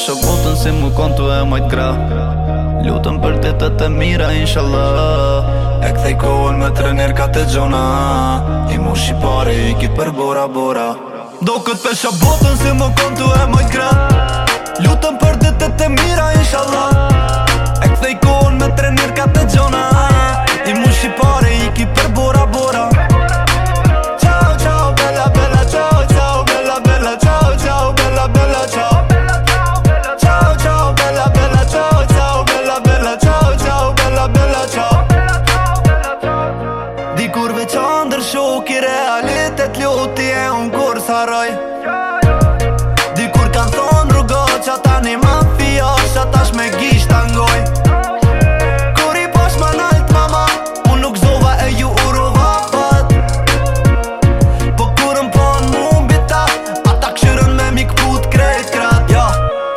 shë botën si mu kontu e majt gra Lutëm për ditët të mira, inshallah E këthej kohën me të ka të gjona I mu shi pare, i kitë për bora, bora Do këtë për shë botën si mu kontu e majt gra Lutëm për ditët e të mira, inshallah mbaroj Dikur kan thonë rrugot që ata një mafios që ata shme gisht të ngoj Kur i posh ma nalt mama, Un nuk zova e ju uruva vapat Po në ponë mu mbita, ata këshyrën me mi këput krejt krat Ja,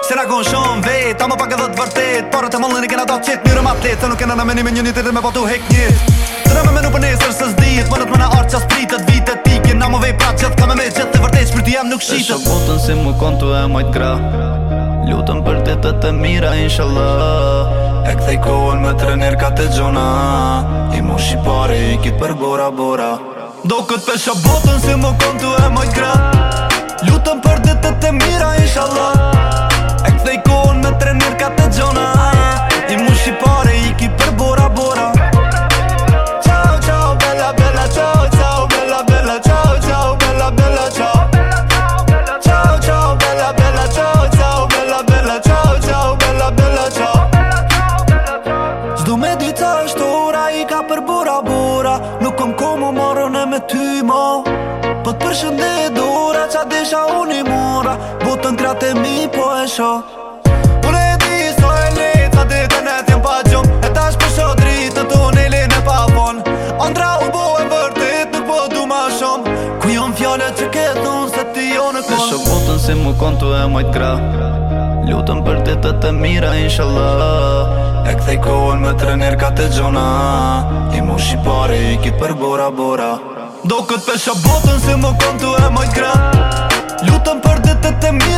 se nga konë shumë vet, më pak edhe të vërtet Parën të mëllën i kena ta qitë njërëm atlet, se nuk kena në menime një një tërë me patu hek një Të në me menu për nesër së zdijet, mënët me në arqa spritët vitet Ti kena më vej pra qëtë ka me me të vërtet ti jam nuk shitë Shok botën si më kontu e majtë gra Lutëm për ditët të mira, inshallah E këthej kohën me trener ka të gjona I mu shi i kitë për bora bora Do këtë pesha botën si më kontu e majtë gra Lutëm për ditët të mira, inshallah më morën e me ty ma Po të përshënde e dora Qa desha unë i mora Butën kratë e mi po e sho Unë e di so e le Qa të kënë e pa gjom E ta shpësho dritë në tunele në pa Andra u bo e vërtet Nuk po du ma shom Ku jon fjallet që ke si mu kontu e mojt gra Lutëm për ditët të të mira, inshallah E këthej kohën me të rënir ka të gjona I mu shi pare, i kitë për bora, bora Do këtë pesha botën si mu kontu e mojt gra Lutëm për ditët e të mira